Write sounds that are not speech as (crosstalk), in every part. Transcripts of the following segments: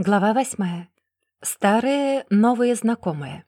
Глава восьмая. Старые новые знакомые.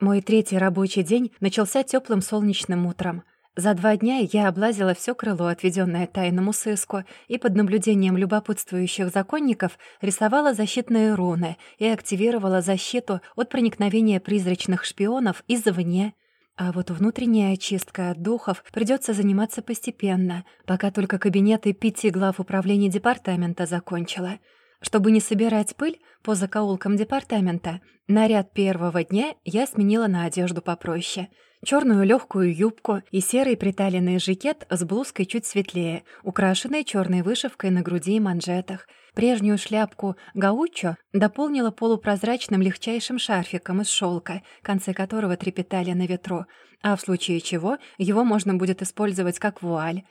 Мой третий рабочий день начался теплым солнечным утром. За два дня я облазила все крыло, отведенное тайному сыску, и под наблюдением любопытствующих законников рисовала защитные руны и активировала защиту от проникновения призрачных шпионов извне. А вот внутренняя очистка от духов придется заниматься постепенно, пока только кабинеты пяти глав управления департамента закончила — чтобы не собирать пыль по закоулкам департамента, наряд первого дня я сменила на одежду попроще. черную легкую юбку и серый приталенный жакет с блузкой чуть светлее, украшенной черной вышивкой на груди и манжетах. Прежнюю шляпку гаучо дополнила полупрозрачным легчайшим шарфиком из шелка, концы которого трепетали на ветру, а в случае чего его можно будет использовать как вуаль.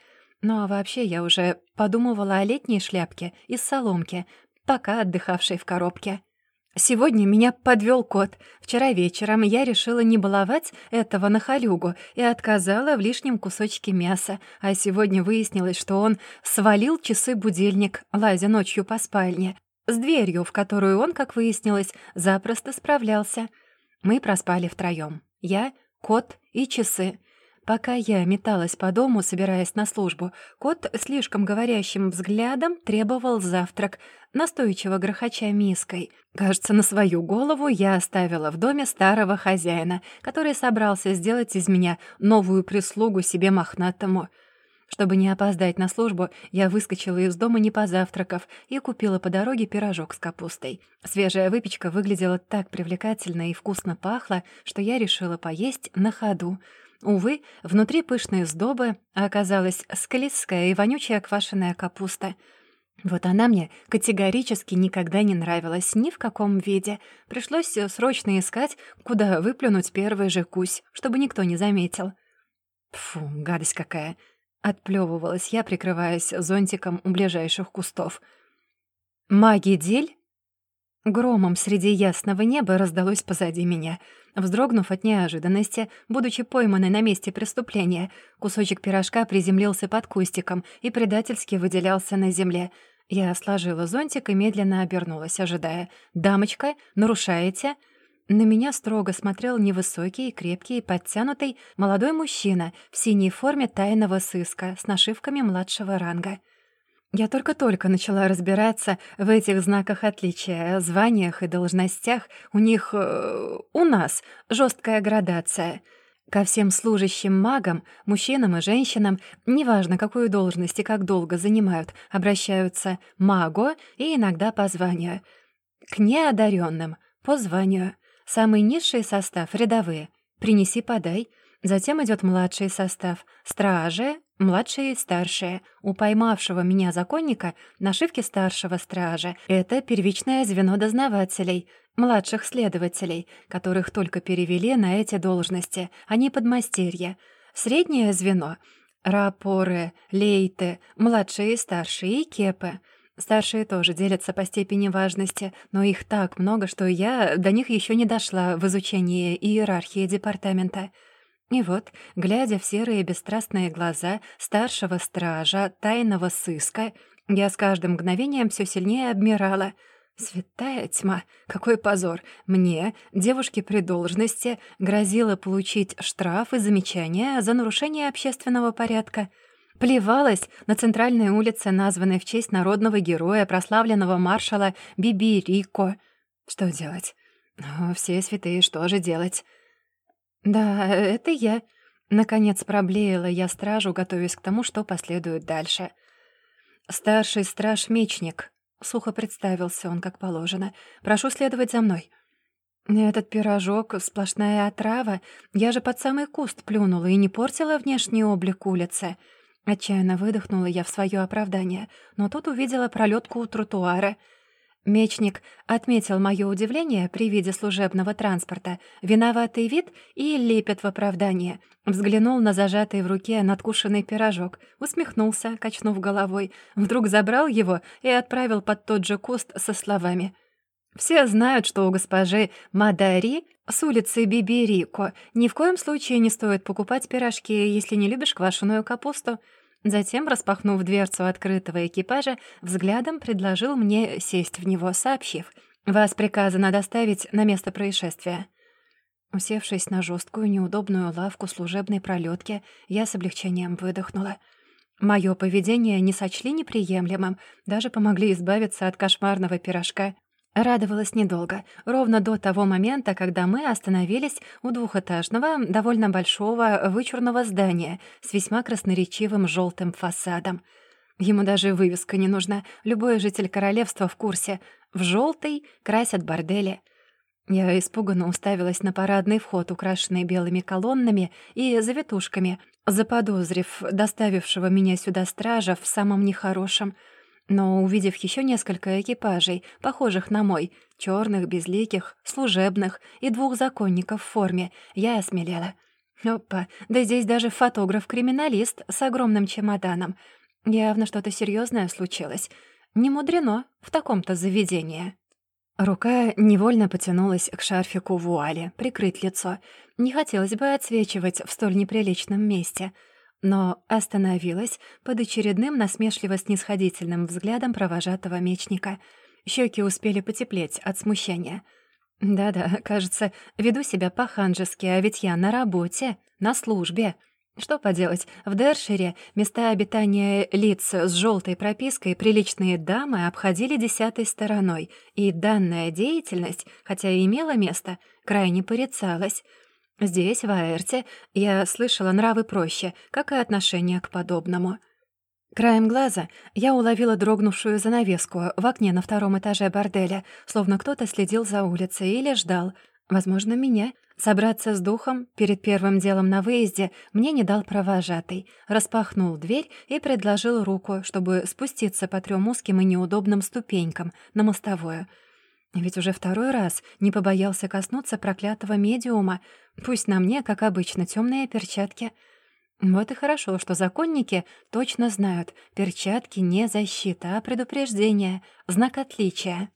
Ну а вообще я уже подумывала о летней шляпке из соломки, пока отдыхавшей в коробке. Сегодня меня подвел кот. Вчера вечером я решила не баловать этого нахалюгу и отказала в лишнем кусочке мяса, а сегодня выяснилось, что он свалил часы-будильник, лазя ночью по спальне, с дверью, в которую он, как выяснилось, запросто справлялся. Мы проспали втроём. Я, кот и часы. Пока я металась по дому, собираясь на службу, кот слишком говорящим взглядом требовал завтрак, настойчиво грохоча миской. Кажется, на свою голову я оставила в доме старого хозяина, который собрался сделать из меня новую прислугу себе мохнатому. Чтобы не опоздать на службу, я выскочила из дома не позавтракав и купила по дороге пирожок с капустой. Свежая выпечка выглядела так привлекательно и вкусно пахла, что я решила поесть на ходу — Увы, внутри пышной сдобы оказалась склизкая и вонючая квашеная капуста. Вот она мне категорически никогда не нравилась ни в каком виде. Пришлось срочно искать, куда выплюнуть первый же кусь, чтобы никто не заметил. Фу, гадость какая. Отплёвывалась я, прикрываясь зонтиком у ближайших кустов. «Маги Дель?» Громом среди ясного неба раздалось позади меня. Вздрогнув от неожиданности, будучи пойманной на месте преступления, кусочек пирожка приземлился под кустиком и предательски выделялся на земле. Я сложила зонтик и медленно обернулась, ожидая. «Дамочка, нарушаете?» На меня строго смотрел невысокий, крепкий, подтянутый молодой мужчина в синей форме тайного сыска с нашивками младшего ранга. Я только-только начала разбираться в этих знаках отличия, званиях и должностях. У них... Э, у нас жесткая градация. Ко всем служащим магам, мужчинам и женщинам, неважно, какую должность и как долго занимают, обращаются «маго» и иногда по званию. К неодаренным по званию. Самый низший состав — рядовые. «Принеси-подай». Затем идет младший состав — стражи, младшие и старшие. У поймавшего меня законника нашивки старшего стража — это первичное звено дознавателей, младших следователей, которых только перевели на эти должности, не подмастерья. Среднее звено — рапоры, лейты, младшие и старшие, и кепы — Старшие тоже делятся по степени важности, но их так много, что я до них еще не дошла в изучении иерархии департамента. И вот, глядя в серые бесстрастные глаза старшего стража, тайного сыска, я с каждым мгновением все сильнее обмирала. Святая тьма! Какой позор! Мне, девушке при должности, грозило получить штраф и замечания за нарушение общественного порядка. Плевалась на центральной улице, названной в честь народного героя, прославленного маршала Биби Рико. Что делать? Все святые, что же делать? «Да, это я». Наконец проблеяла я стражу, готовясь к тому, что последует дальше. «Старший страж-мечник», — сухо представился он, как положено. «Прошу следовать за мной». «Этот пирожок — сплошная отрава. Я же под самый куст плюнула и не портила внешний облик улицы». Отчаянно выдохнула я в свое оправдание, но тут увидела пролетку у тротуара — Мечник отметил мое удивление при виде служебного транспорта, виноватый вид и лепет в оправдание. Взглянул на зажатый в руке надкушенный пирожок, усмехнулся, качнув головой, вдруг забрал его и отправил под тот же куст со словами. «Все знают, что у госпожи Мадари с улицы Биберико ни в коем случае не стоит покупать пирожки, если не любишь квашеную капусту. Затем, распахнув дверцу открытого экипажа, взглядом предложил мне сесть в него, сообщив, «Вас приказано доставить на место происшествия». Усевшись на жесткую неудобную лавку служебной пролетки, я с облегчением выдохнула. Моё поведение не сочли неприемлемым, даже помогли избавиться от кошмарного пирожка. Радовалась недолго, ровно до того момента, когда мы остановились у двухэтажного, довольно большого, вычурного здания с весьма красноречивым желтым фасадом. Ему даже вывеска не нужна, любой житель королевства в курсе. В желтый красят бордели. Я испуганно уставилась на парадный вход, украшенный белыми колоннами и завитушками, заподозрив доставившего меня сюда стража в самом нехорошем — но, увидев еще несколько экипажей, похожих на мой, черных, безликих, служебных и двух законников в форме, я осмелела. Опа, да здесь даже фотограф-криминалист с огромным чемоданом. Явно что-то серьезное случилось. Не мудрено в таком-то заведении. Рука невольно потянулась к шарфику вуали, прикрыть лицо. Не хотелось бы отсвечивать в столь неприличном месте — но остановилась под очередным насмешливо-снисходительным взглядом провожатого мечника. Щеки успели потеплеть от смущения. «Да-да, кажется, веду себя по-ханжески, а ведь я на работе, на службе». Что поделать, в Дершире места обитания лиц с желтой пропиской приличные дамы обходили десятой стороной, и данная деятельность, хотя и имела место, крайне порицалась — Здесь, в Аэрте, я слышала нравы проще, как и отношение к подобному. Краем глаза я уловила дрогнувшую занавеску в окне на втором этаже борделя, словно кто-то следил за улицей или ждал, возможно, меня. Собраться с духом перед первым делом на выезде мне не дал провожатый, распахнул дверь и предложил руку, чтобы спуститься по трём узким и неудобным ступенькам на мостовую — ведь уже второй раз не побоялся коснуться проклятого медиума, пусть на мне, как обычно, темные перчатки. Вот и хорошо, что законники точно знают, перчатки не защита, а предупреждение, знак отличия.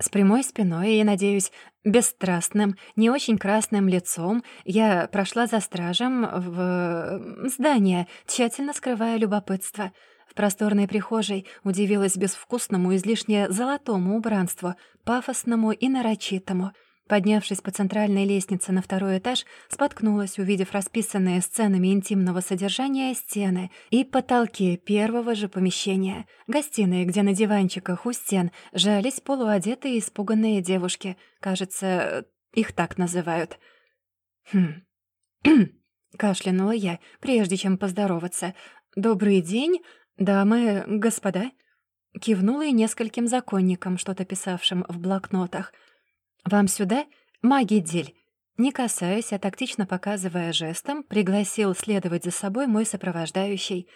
С прямой спиной и, надеюсь, бесстрастным, не очень красным лицом я прошла за стражем в здание, тщательно скрывая любопытство — просторной прихожей удивилась безвкусному, излишне золотому убранству, пафосному и нарочитому. Поднявшись по центральной лестнице на второй этаж, споткнулась, увидев расписанные сценами интимного содержания стены и потолки первого же помещения. Гостиные, где на диванчиках у стен жались полуодетые испуганные девушки. Кажется, их так называют. «Хм...» (clears throat) Кашлянула я, прежде чем поздороваться. «Добрый день. «Дамы, господа», — кивнула и нескольким законникам, что-то писавшим в блокнотах. «Вам сюда, маги Диль?» Не касаясь, а тактично показывая жестом, пригласил следовать за собой мой сопровождающий.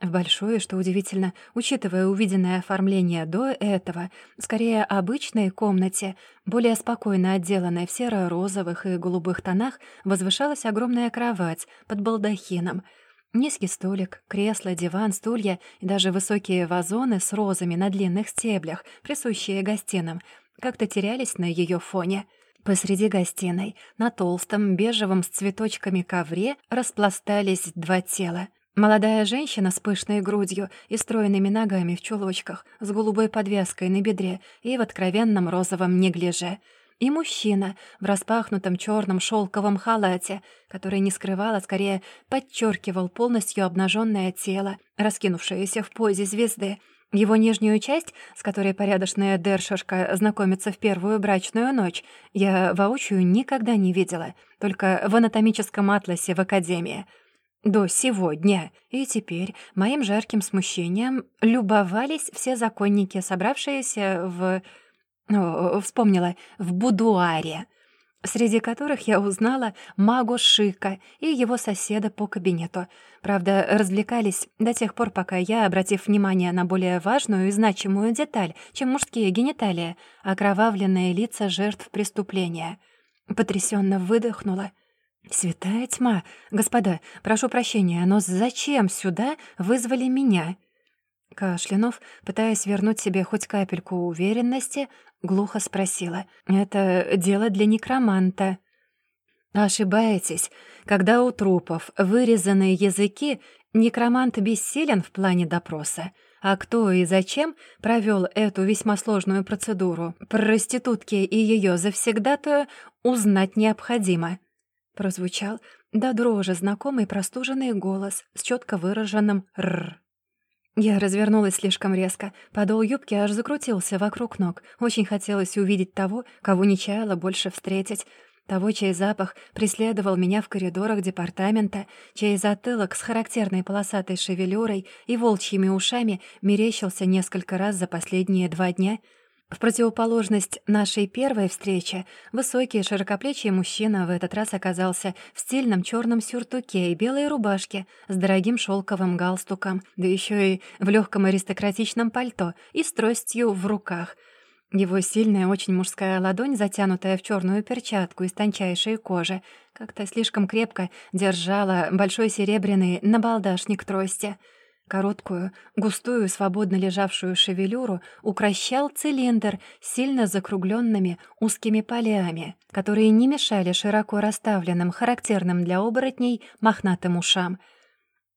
В большой, что удивительно, учитывая увиденное оформление до этого, скорее обычной комнате, более спокойно отделанной в серо-розовых и голубых тонах, возвышалась огромная кровать под балдахином — Низкий столик, кресло, диван, стулья и даже высокие вазоны с розами на длинных стеблях, присущие гостинам, как-то терялись на ее фоне. Посреди гостиной, на толстом, бежевом с цветочками ковре, распластались два тела. Молодая женщина с пышной грудью и стройными ногами в чулочках, с голубой подвязкой на бедре и в откровенном розовом неглиже — и мужчина в распахнутом черном шелковом халате, который не скрывал, а скорее подчеркивал полностью обнаженное тело, раскинувшееся в позе звезды. Его нижнюю часть, с которой порядочная Дершишка знакомится в первую брачную ночь, я воочию никогда не видела, только в анатомическом атласе в Академии. До сегодня. И теперь моим жарким смущением любовались все законники, собравшиеся в о, вспомнила, в будуаре, среди которых я узнала магу Шика и его соседа по кабинету. Правда, развлекались до тех пор, пока я, обратив внимание на более важную и значимую деталь, чем мужские гениталии, окровавленные лица жертв преступления. Потрясенно выдохнула. «Святая тьма! Господа, прошу прощения, но зачем сюда вызвали меня?» Кашлянув, пытаясь вернуть себе хоть капельку уверенности, глухо спросила. «Это дело для некроманта». «Ошибаетесь. Когда у трупов вырезаны языки, Некромант бессилен в плане допроса. А кто и зачем провел эту весьма сложную процедуру проститутке и ее завсегдатую, узнать необходимо. Прозвучал до дрожи знакомый простуженный голос с четко выраженным «р». Я развернулась слишком резко. Подол юбки аж закрутился вокруг ног. Очень хотелось увидеть того, кого не чаяла больше встретить. Того, чей запах преследовал меня в коридорах департамента, чей затылок с характерной полосатой шевелюрой и волчьими ушами мерещился несколько раз за последние два дня — в противоположность нашей первой встрече, высокий широкоплечий мужчина в этот раз оказался в стильном черном сюртуке и белой рубашке с дорогим шелковым галстуком, да еще и в легком аристократичном пальто и с тростью в руках. Его сильная, очень мужская ладонь, затянутая в черную перчатку из тончайшей кожи, как-то слишком крепко держала большой серебряный набалдашник трости — Короткую, густую, свободно лежавшую шевелюру укращал цилиндр сильно закругленными узкими полями, которые не мешали широко расставленным, характерным для оборотней, мохнатым ушам.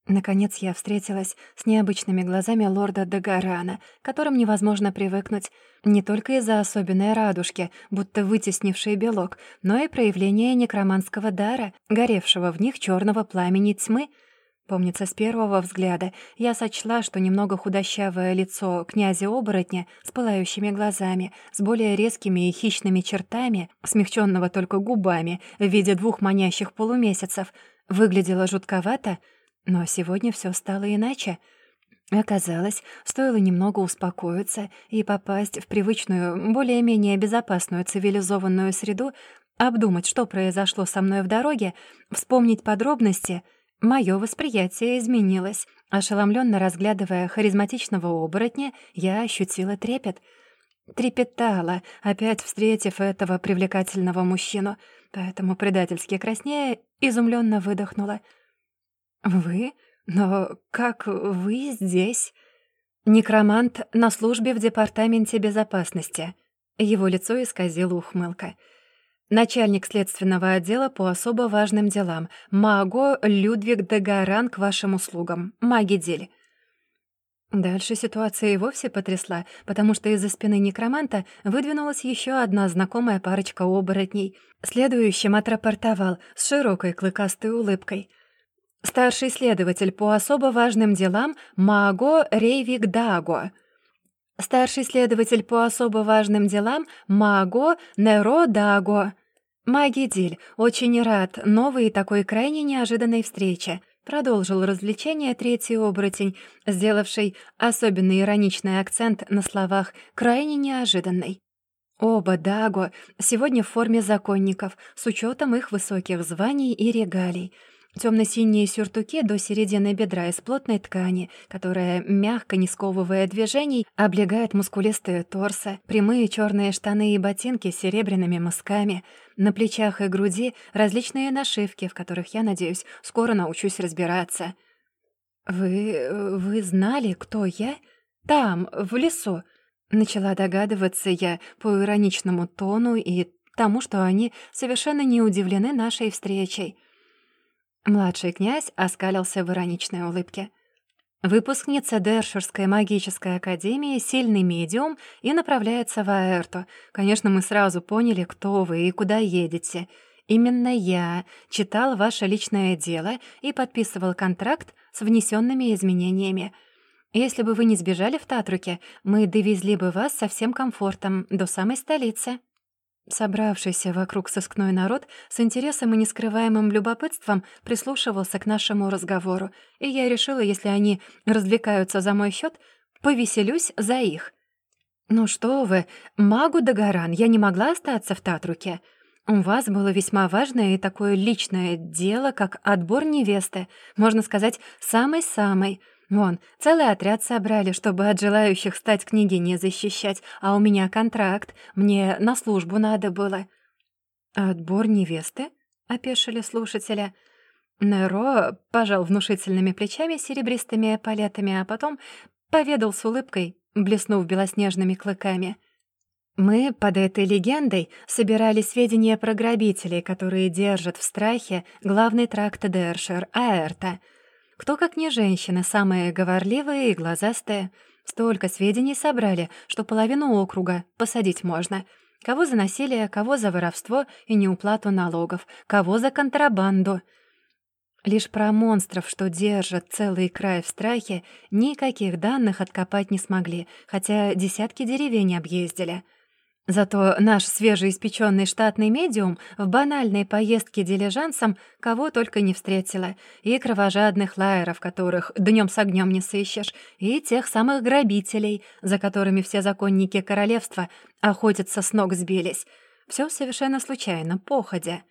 Наконец я встретилась с необычными глазами лорда Дагарана, которым невозможно привыкнуть не только из-за особенной радужки, будто вытеснившей белок, но и проявления некроманского дара, горевшего в них черного пламени тьмы — Помнится, с первого взгляда я сочла, что немного худощавое лицо князя-оборотня с пылающими глазами, с более резкими и хищными чертами, смягченного только губами в виде двух манящих полумесяцев, выглядело жутковато, но сегодня все стало иначе. Оказалось, стоило немного успокоиться и попасть в привычную, более-менее безопасную цивилизованную среду, обдумать, что произошло со мной в дороге, вспомнить подробности — Моё восприятие изменилось. Ошеломленно разглядывая харизматичного оборотня, я ощутила трепет. Трепетала, опять встретив этого привлекательного мужчину, поэтому предательски краснея изумленно выдохнула. «Вы? Но как вы здесь?» «Некромант на службе в Департаменте безопасности». Его лицо исказило ухмылка — Начальник следственного отдела по особо важным делам. Маго Людвиг Дагаран к вашим услугам. Маги Дель. Дальше ситуация и вовсе потрясла, потому что из-за спины некроманта выдвинулась еще одна знакомая парочка оборотней. Следующим отрапортовал с широкой клыкастой улыбкой. Старший следователь по особо важным делам Маго Рейвик Даго. Старший следователь по особо важным делам Маго Неро Даго. «Маги Диль, очень рад новой такой крайне неожиданной встрече», продолжил развлечение третий оборотень, сделавший особенно ироничный акцент на словах «крайне неожиданный». Оба Даго сегодня в форме законников, с учетом их высоких званий и регалий — Темно-синие сюртуки до середины бедра из плотной ткани, которая, мягко не сковывая движений, облегает мускулистые торсы, прямые черные штаны и ботинки с серебряными мысками, на плечах и груди различные нашивки, в которых, я надеюсь, скоро научусь разбираться. «Вы... вы знали, кто я? Там, в лесу?» Начала догадываться я по ироничному тону и тому, что они совершенно не удивлены нашей встречей — Младший князь оскалился в ироничной улыбке. Выпускница Дершерской магической академии, сильный медиум и направляется в Аэрту. Конечно, мы сразу поняли, кто вы и куда едете. Именно я читал ваше личное дело и подписывал контракт с внесенными изменениями. Если бы вы не сбежали в Татруке, мы довезли бы вас со всем комфортом до самой столицы. Собравшийся вокруг сыскной народ с интересом и нескрываемым любопытством прислушивался к нашему разговору, и я решила, если они развлекаются за мой счет, повеселюсь за их. «Ну что вы, магу Дагаран, я не могла остаться в Татруке. У вас было весьма важное и такое личное дело, как отбор невесты, можно сказать, самой-самой. Вон, целый отряд собрали, чтобы от желающих стать княгиней защищать, а у меня контракт, мне на службу надо было». «Отбор невесты?» — опешили слушателя. Неро пожал внушительными плечами серебристыми палетами, а потом поведал с улыбкой, блеснув белоснежными клыками. «Мы под этой легендой собирали сведения про грабителей, которые держат в страхе главный тракт Дершер, Аэрта». Кто, как не женщины, самые говорливые и глазастые. Столько сведений собрали, что половину округа посадить можно. Кого за насилие, кого за воровство и неуплату налогов, кого за контрабанду. Лишь про монстров, что держат целый край в страхе, никаких данных откопать не смогли, хотя десятки деревень объездили — Зато наш свежеиспечённый штатный медиум в банальной поездке дилижансом кого только не встретила. И кровожадных лайеров, которых днём с огнём не сыщешь, и тех самых грабителей, за которыми все законники королевства охотятся с ног сбились. Всё совершенно случайно, походя.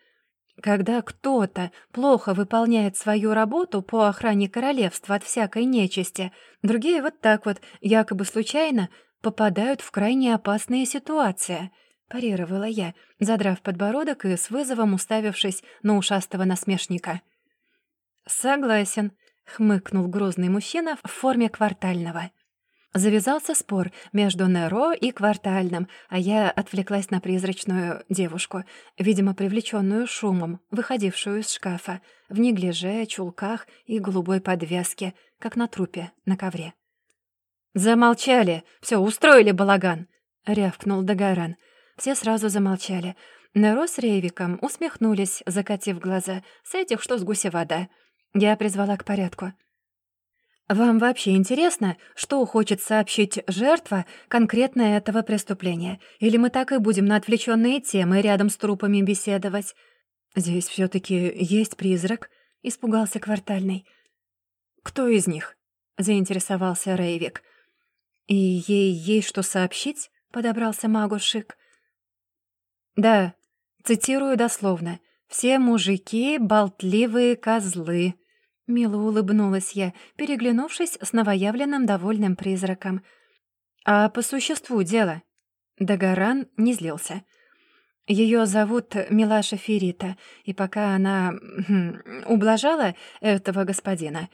Когда кто-то плохо выполняет свою работу по охране королевства от всякой нечисти, другие вот так вот, якобы случайно, попадают в крайне опасные ситуации», — парировала я, задрав подбородок и с вызовом уставившись на ушастого насмешника. «Согласен», — хмыкнул грозный мужчина в форме квартального. Завязался спор между Неро и Квартальным, а я отвлеклась на призрачную девушку, видимо, привлеченную шумом, выходившую из шкафа, в неглиже, чулках и голубой подвеске, как на трупе на ковре. «Замолчали! Все, устроили балаган!» — рявкнул Дагоран. Все сразу замолчали. Неро с Рейвиком усмехнулись, закатив глаза. С этих что с гуся вода. Я призвала к порядку. «Вам вообще интересно, что хочет сообщить жертва конкретно этого преступления? Или мы так и будем на отвлечённые темы рядом с трупами беседовать?» «Здесь все таки есть призрак», — испугался Квартальный. «Кто из них?» — заинтересовался Рейвик. «И ей есть что сообщить?» — подобрался Магушик. «Да, цитирую дословно. «Все мужики — болтливые козлы». Мило улыбнулась я, переглянувшись с новоявленным довольным призраком. «А по существу дела?» Дагоран не злился. Ее зовут Милаша Ферита, и пока она хм, ублажала этого господина,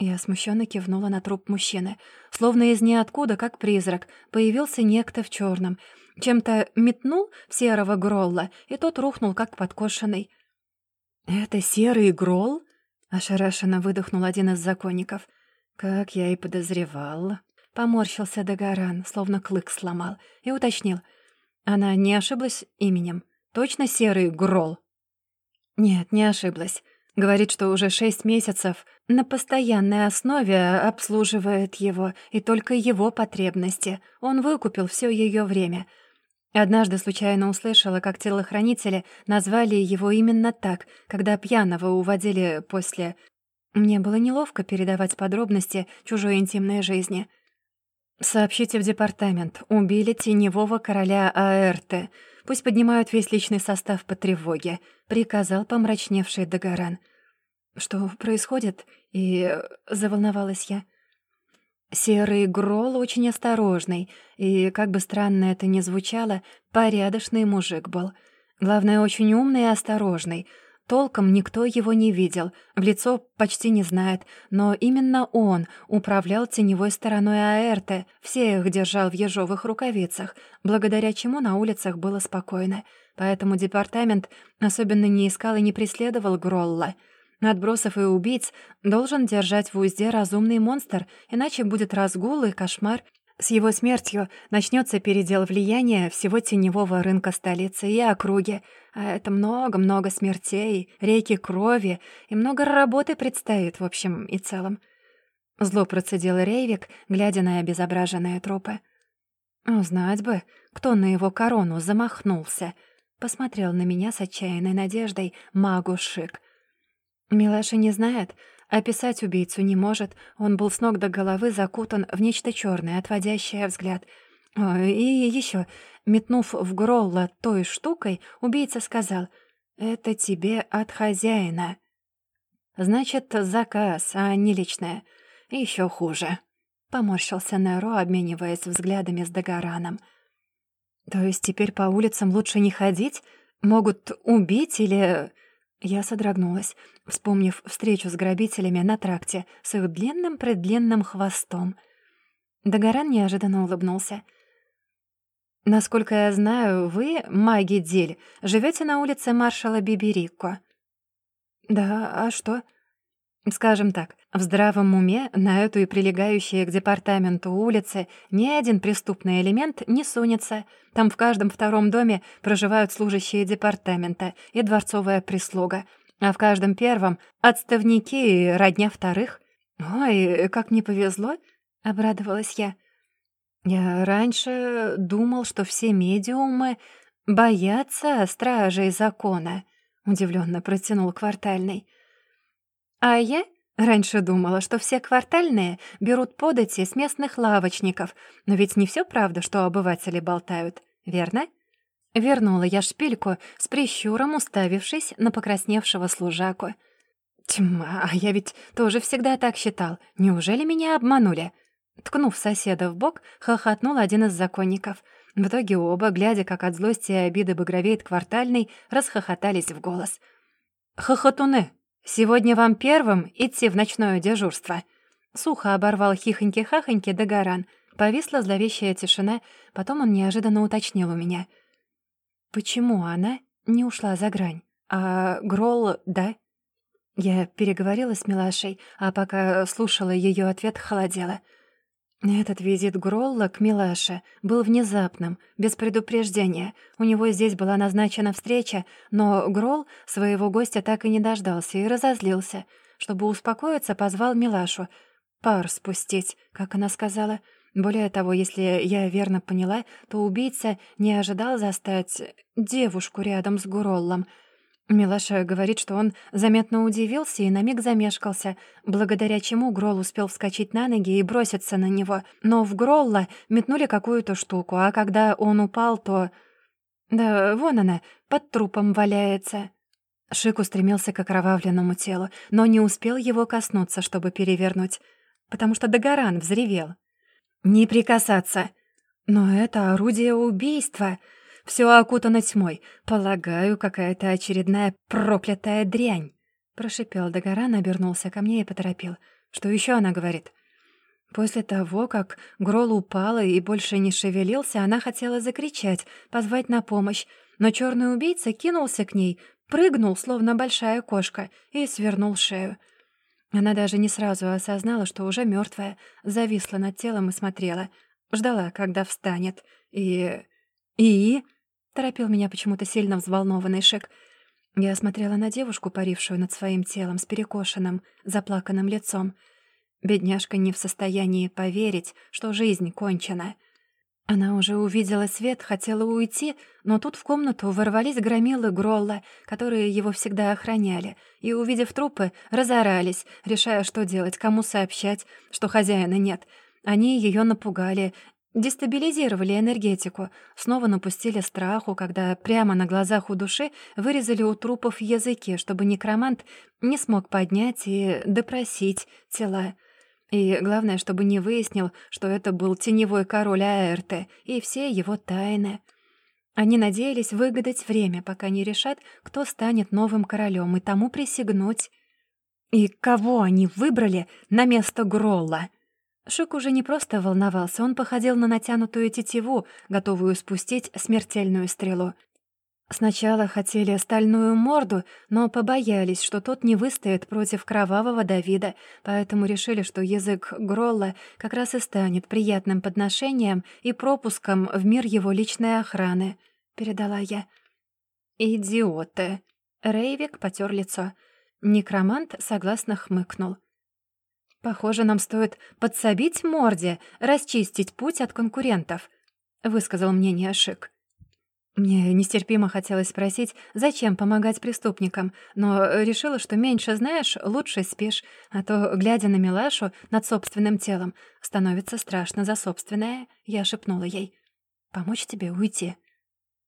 я смущенно кивнула на труп мужчины. Словно из ниоткуда, как призрак, появился некто в черном, Чем-то метнул серого Гролла, и тот рухнул, как подкошенный. «Это серый Гролл?» — ошарашенно выдохнул один из законников. «Как я и подозревал». Поморщился Дагоран, словно клык сломал, и уточнил. Она не ошиблась именем. Точно серый Гролл? Нет, не ошиблась. Говорит, что уже шесть месяцев на постоянной основе обслуживает его, и только его потребности. Он выкупил все ее время. Однажды случайно услышала, как телохранители назвали его именно так, когда пьяного уводили после... Мне было неловко передавать подробности чужой интимной жизни. «Сообщите в департамент. Убили теневого короля Аэрте. Пусть поднимают весь личный состав по тревоге», — приказал помрачневший Дагоран. «Что происходит?» — и заволновалась я. Серый Грол очень осторожный, и, как бы странно это ни звучало, порядочный мужик был. Главное, очень умный и осторожный. Толком никто его не видел, в лицо почти не знает, но именно он управлял теневой стороной Аэрте, всех держал в ежовых рукавицах, благодаря чему на улицах было спокойно. Поэтому департамент особенно не искал и не преследовал Гролла — Отбросов и убийц должен держать в узде разумный монстр, иначе будет разгул и кошмар. С его смертью начнется передел влияния всего теневого рынка столицы и округи. А это много-много смертей, реки крови и много работы предстоит в общем и целом. Зло процедил Рейвик, глядя на обезображенные трупы. «Узнать бы, кто на его корону замахнулся», — посмотрел на меня с отчаянной надеждой магу Шик — Милаша не знает, описать убийцу не может. Он был с ног до головы закутан в нечто черное, отводящее взгляд. и еще, метнув в Гролла той штукой, убийца сказал «Это тебе от хозяина». Значит, заказ, а не личное. Еще хуже. Поморщился Неро, обмениваясь взглядами с Дагораном. То есть теперь по улицам лучше не ходить? Могут убить или... Я содрогнулась, вспомнив встречу с грабителями на тракте с их длинным-предлинным хвостом. Дагоран неожиданно улыбнулся. «Насколько я знаю, вы, маги Дель, живете на улице маршала Биберико». «Да, а что?» «Скажем так, В здравом уме на эту и прилегающие к департаменту улицы ни один преступный элемент не сунется. Там в каждом втором доме проживают служащие департамента и дворцовая прислуга, а в каждом первом — отставники и родня вторых. «Ой, как не повезло!» — обрадовалась я. «Я раньше думал, что все медиумы боятся стражей закона», — удивленно протянул квартальный. «А я Раньше думала, что все квартальные берут подати с местных лавочников, но ведь не все правда, что обыватели болтают, верно? Вернула я шпильку с прищуром, уставившись на покрасневшего служаку. Тьма, а я ведь тоже всегда так считал. Неужели меня обманули? Ткнув соседа в бок, хохотнул один из законников. В итоге оба, глядя, как от злости и обиды багровеет квартальный, расхохотались в голос. «Хохотуны!» «Сегодня вам первым идти в ночное дежурство». Сухо оборвал хихоньки-хахоньки Дагоран. Повисла зловещая тишина, потом он неожиданно уточнил у меня. «Почему она не ушла за грань? А Гролл, да?» Я переговорила с Милашей, а пока слушала ее ответ, холодела — этот визит Гролла к Милаше был внезапным, без предупреждения. У него здесь была назначена встреча, но Гролл своего гостя так и не дождался и разозлился. Чтобы успокоиться, позвал Милашу. «Пар спустить», как она сказала. Более того, если я верно поняла, то убийца не ожидал застать девушку рядом с Гроллом — Милаша говорит, что он заметно удивился и на миг замешкался, благодаря чему Грол успел вскочить на ноги и броситься на него. Но в Гролла метнули какую-то штуку, а когда он упал, то... Да, вон она, под трупом валяется. Шик устремился к окровавленному телу, но не успел его коснуться, чтобы перевернуть, потому что Дагоран взревел. «Не прикасаться!» «Но это орудие убийства!» Все окутано тьмой. Полагаю, какая-то очередная проклятая дрянь. Прошипел Дагоран, обернулся ко мне и поторопил. Что еще она говорит? После того, как Грол упала и больше не шевелился, она хотела закричать, позвать на помощь, но черный убийца кинулся к ней, прыгнул, словно большая кошка, и свернул шею. Она даже не сразу осознала, что уже мертвая, зависла над телом и смотрела. Ждала, когда встанет. И... «И?» — торопил меня почему-то сильно взволнованный Шек. Я смотрела на девушку, парившую над своим телом с перекошенным, заплаканным лицом. Бедняжка не в состоянии поверить, что жизнь кончена. Она уже увидела свет, хотела уйти, но тут в комнату ворвались громилы Гролла, которые его всегда охраняли, и, увидев трупы, разорались, решая, что делать, кому сообщать, что хозяина нет. Они ее напугали, Дестабилизировали энергетику, снова напустили страху, когда прямо на глазах у души вырезали у трупов языки, чтобы некромант не смог поднять и допросить тела. И главное, чтобы не выяснил, что это был теневой король Аэрте и все его тайны. Они надеялись выгадать время, пока не решат, кто станет новым королем, и тому присягнуть. И кого они выбрали на место Гролла? Шик уже не просто волновался, он походил на натянутую тетиву, готовую спустить смертельную стрелу. Сначала хотели стальную морду, но побоялись, что тот не выстоит против кровавого Давида, поэтому решили, что язык Гролла как раз и станет приятным подношением и пропуском в мир его личной охраны, — передала я. «Идиоты!» — Рейвик потер лицо. Некромант согласно хмыкнул. «Похоже, нам стоит подсобить морде, расчистить путь от конкурентов», — высказал мнение Шик. Мне нестерпимо хотелось спросить, зачем помогать преступникам, но решила, что меньше знаешь, лучше спишь, а то, глядя на Милашу над собственным телом, становится страшно за собственное, я шепнула ей. «Помочь тебе уйти?»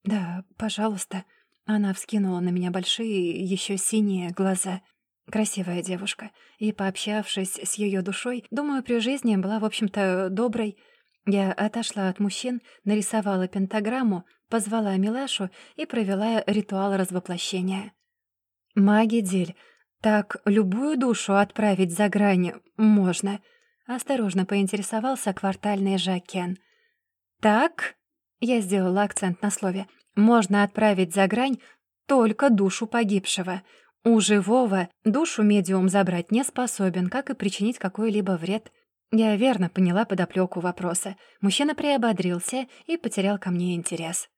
«Да, пожалуйста». Она вскинула на меня большие, еще синие глаза — Красивая девушка. И, пообщавшись с ее душой, думаю, при жизни была, в общем-то, доброй. Я отошла от мужчин, нарисовала пентаграмму, позвала Милашу и провела ритуал развоплощения. «Маги Дель, так любую душу отправить за грань можно?» — осторожно поинтересовался квартальный Жакен. «Так?» — я сделала акцент на слове. «Можно отправить за грань только душу погибшего. У живого душу медиум забрать не способен, как и причинить какой-либо вред. Я верно поняла подоплёку вопроса. Мужчина приободрился и потерял ко мне интерес.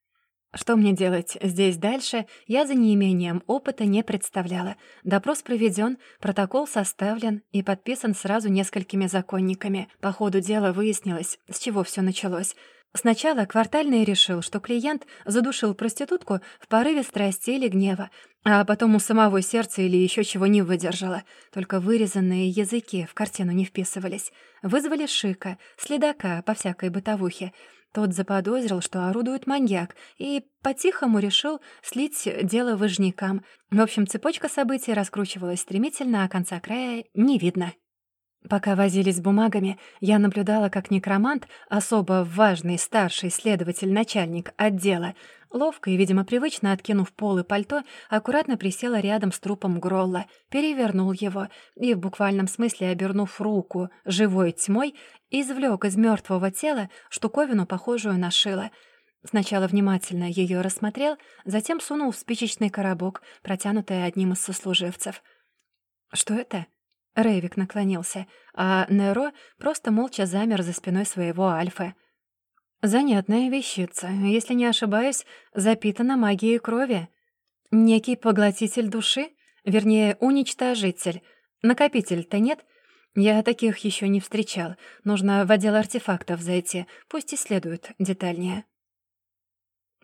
Что мне делать здесь дальше, я за неимением опыта не представляла. Допрос проведен, протокол составлен и подписан сразу несколькими законниками. По ходу дела выяснилось, с чего все началось. Сначала квартальный решил, что клиент задушил проститутку в порыве страсти или гнева, а потом у самого сердца или еще чего не выдержало. Только вырезанные языки в картину не вписывались. Вызвали Шика, следака по всякой бытовухе. Тот заподозрил, что орудует маньяк, и по-тихому решил слить дело выжникам. В общем, цепочка событий раскручивалась стремительно, а конца края не видно. Пока возились с бумагами, я наблюдала, как некромант, особо важный старший следователь-начальник отдела, ловко и, видимо, привычно откинув пол и пальто, аккуратно присела рядом с трупом Гролла, перевернул его и, в буквальном смысле обернув руку живой тьмой, извлек из мертвого тела штуковину, похожую на шило. Сначала внимательно ее рассмотрел, затем сунул в спичечный коробок, протянутый одним из сослуживцев. «Что это?» Рейвик наклонился, а Неро просто молча замер за спиной своего Альфа. Занятная вещица, если не ошибаюсь, запитана магией крови. Некий поглотитель души, вернее, уничтожитель. Накопитель-то нет? Я таких еще не встречал. Нужно в отдел артефактов зайти, пусть исследуют детальнее.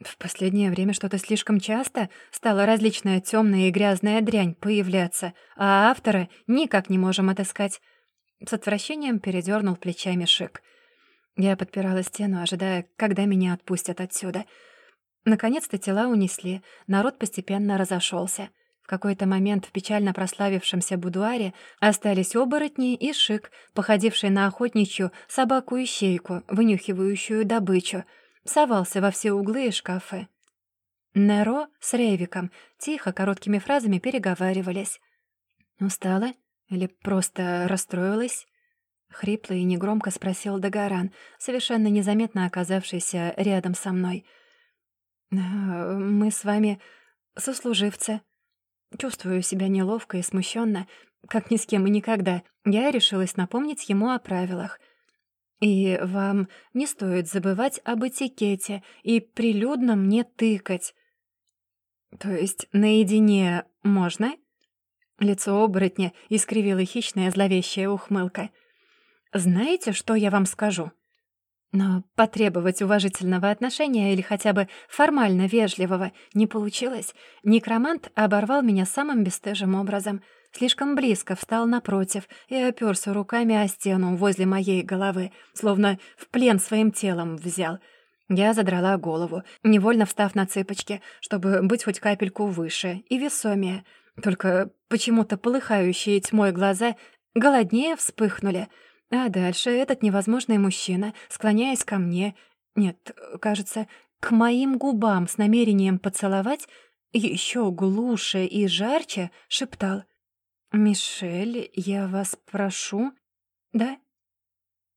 В последнее время что-то слишком часто стала различная темная и грязная дрянь появляться, а автора никак не можем отыскать. С отвращением передернул плечами Шик. Я подпирала стену, ожидая, когда меня отпустят отсюда. Наконец-то тела унесли, народ постепенно разошелся. В какой-то момент в печально прославившемся будуаре остались оборотни и Шик, походивший на охотничью собаку-ищейку, вынюхивающую добычу — совался во все углы и шкафы. Неро с Рейвиком тихо, короткими фразами переговаривались. «Устала? Или просто расстроилась?» Хрипло и негромко спросил Дагаран, совершенно незаметно оказавшийся рядом со мной. «Э, «Мы с вами сослуживцы. Чувствую себя неловко и смущенно, как ни с кем и никогда. Я решилась напомнить ему о правилах. И вам не стоит забывать об этикете и прилюдно мне тыкать. То есть наедине можно? Лицо оборотня искривила хищная зловещая ухмылка. Знаете, что я вам скажу? Но потребовать уважительного отношения или хотя бы формально вежливого не получилось. Некромант оборвал меня самым бесстыжим образом — слишком близко встал напротив и оперся руками о стену возле моей головы, словно в плен своим телом взял. Я задрала голову, невольно встав на цыпочки, чтобы быть хоть капельку выше и весомее. Только почему-то полыхающие тьмой глаза голоднее вспыхнули. А дальше этот невозможный мужчина, склоняясь ко мне, нет, кажется, к моим губам с намерением поцеловать, еще глуше и жарче шептал «Мишель, я вас прошу...» «Да?»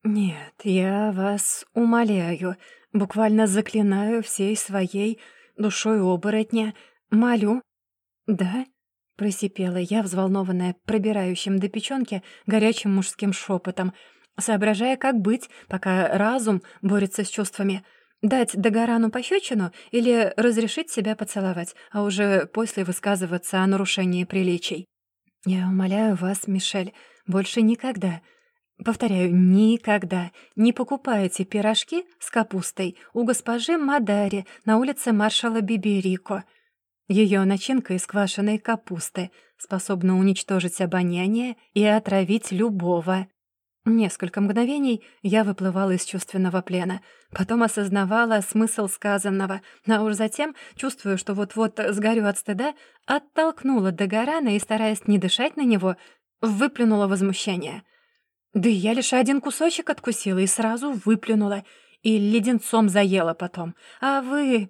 «Нет, я вас умоляю, буквально заклинаю всей своей душой оборотня, молю». «Да?» — просипела я, взволнованная пробирающим до печёнки горячим мужским шепотом, соображая, как быть, пока разум борется с чувствами. Дать Дагорану пощечину или разрешить себя поцеловать, а уже после высказываться о нарушении приличий. «Я умоляю вас, Мишель, больше никогда, повторяю, никогда не покупайте пирожки с капустой у госпожи Мадари на улице маршала Биберико. Ее начинка из квашеной капусты способна уничтожить обоняние и отравить любого. Несколько мгновений я выплывала из чувственного плена, потом осознавала смысл сказанного, а уж затем, чувствуя, что вот-вот сгорю от стыда, оттолкнула Дагорана и, стараясь не дышать на него, выплюнула возмущение. Да я лишь один кусочек откусила и сразу выплюнула, и леденцом заела потом. А вы...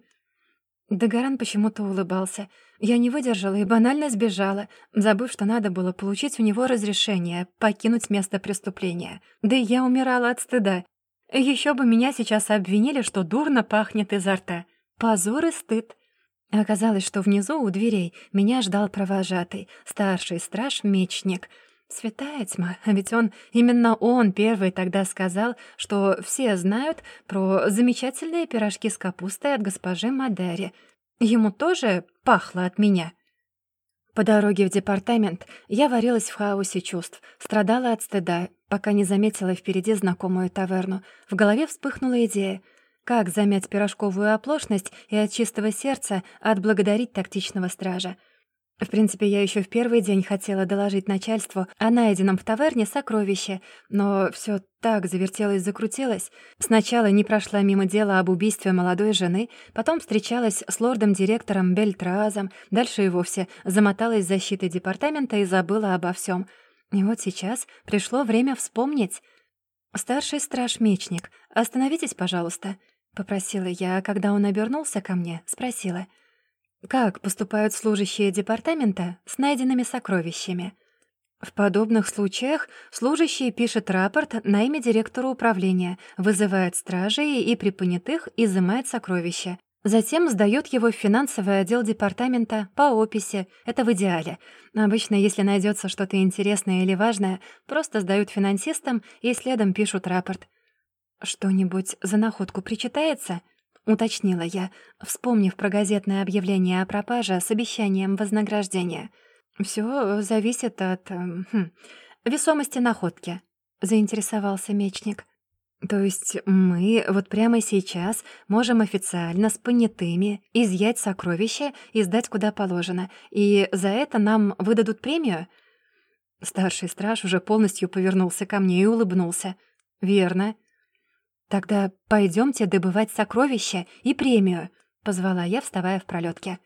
Дагоран почему-то улыбался. Я не выдержала и банально сбежала, забыв, что надо было получить у него разрешение покинуть место преступления. Да и я умирала от стыда. Еще бы меня сейчас обвинили, что дурно пахнет изо рта. Позор и стыд. Оказалось, что внизу у дверей меня ждал провожатый, старший страж-мечник. Святая тьма, а ведь он, именно он первый тогда сказал, что все знают про замечательные пирожки с капустой от госпожи Мадери. Ему тоже пахло от меня. По дороге в департамент я варилась в хаосе чувств, страдала от стыда, пока не заметила впереди знакомую таверну. В голове вспыхнула идея — как замять пирожковую оплошность и от чистого сердца отблагодарить тактичного стража? В принципе, я еще в первый день хотела доложить начальству о найденном в таверне сокровище, но все так завертелось-закрутилось. Сначала не прошла мимо дела об убийстве молодой жены, потом встречалась с лордом-директором Бельтразом, дальше и вовсе замоталась защитой департамента и забыла обо всем. И вот сейчас пришло время вспомнить. «Старший страж-мечник, остановитесь, пожалуйста», — попросила я, а когда он обернулся ко мне, спросила. «Как поступают служащие департамента с найденными сокровищами?» В подобных случаях служащий пишет рапорт на имя директора управления, вызывает стражей и при понятых изымает сокровища. Затем сдает его в финансовый отдел департамента по описи. Это в идеале. Обычно, если найдется что-то интересное или важное, просто сдают финансистам и следом пишут рапорт. «Что-нибудь за находку причитается?» — уточнила я, вспомнив про газетное объявление о пропаже с обещанием вознаграждения. Все зависит от... Эм, хм, весомости находки», — заинтересовался мечник. «То есть мы вот прямо сейчас можем официально с понятыми изъять сокровища и сдать куда положено, и за это нам выдадут премию?» Старший страж уже полностью повернулся ко мне и улыбнулся. «Верно. «Тогда пойдемте добывать сокровища и премию», — позвала я, вставая в пролетке.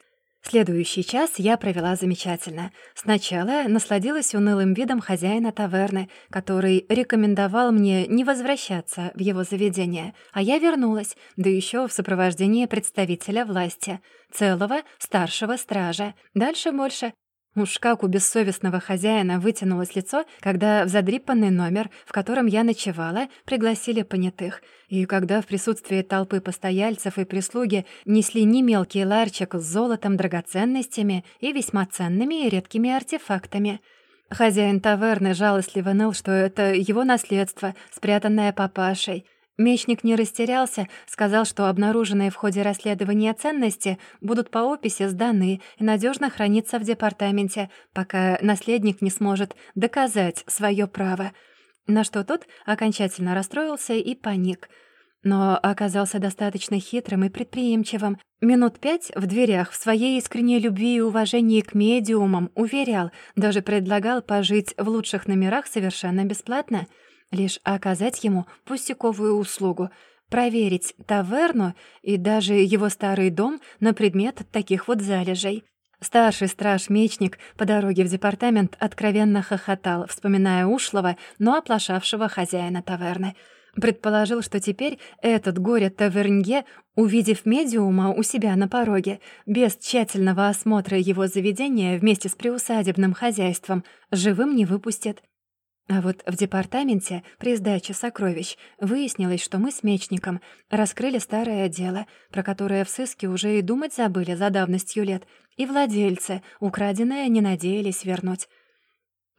Следующий час я провела замечательно. Сначала насладилась унылым видом хозяина таверны, который рекомендовал мне не возвращаться в его заведение, а я вернулась, да еще в сопровождении представителя власти, целого старшего стража. Дальше больше Уж как у бессовестного хозяина вытянулось лицо, когда в задрипанный номер, в котором я ночевала, пригласили понятых, и когда в присутствии толпы постояльцев и прислуги несли не мелкий ларчик с золотом, драгоценностями и весьма ценными и редкими артефактами. Хозяин таверны жалостливо ныл, что это его наследство, спрятанное папашей — Мечник не растерялся, сказал, что обнаруженные в ходе расследования ценности будут по описи сданы и надежно храниться в департаменте, пока наследник не сможет доказать свое право. На что тот окончательно расстроился и паник. Но оказался достаточно хитрым и предприимчивым. Минут пять в дверях в своей искренней любви и уважении к медиумам уверял, даже предлагал пожить в лучших номерах совершенно бесплатно — лишь оказать ему пустяковую услугу, проверить таверну и даже его старый дом на предмет таких вот залежей. Старший страж-мечник по дороге в департамент откровенно хохотал, вспоминая ушлого, но оплошавшего хозяина таверны. Предположил, что теперь этот горе-тавернье, увидев медиума у себя на пороге, без тщательного осмотра его заведения вместе с приусадебным хозяйством, живым не выпустит. А вот в департаменте при сдаче сокровищ выяснилось, что мы с Мечником раскрыли старое дело, про которое в сыске уже и думать забыли за давностью лет, и владельцы украденное не надеялись вернуть.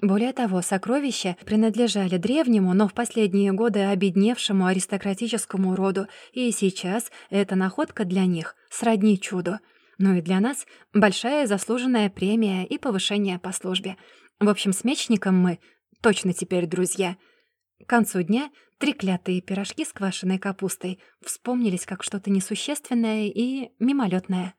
Более того, сокровища принадлежали древнему, но в последние годы обедневшему аристократическому роду, и сейчас эта находка для них сродни чуду. Ну и для нас большая заслуженная премия и повышение по службе. В общем, с Мечником мы точно теперь друзья. К концу дня треклятые пирожки с квашеной капустой вспомнились как что-то несущественное и мимолетное.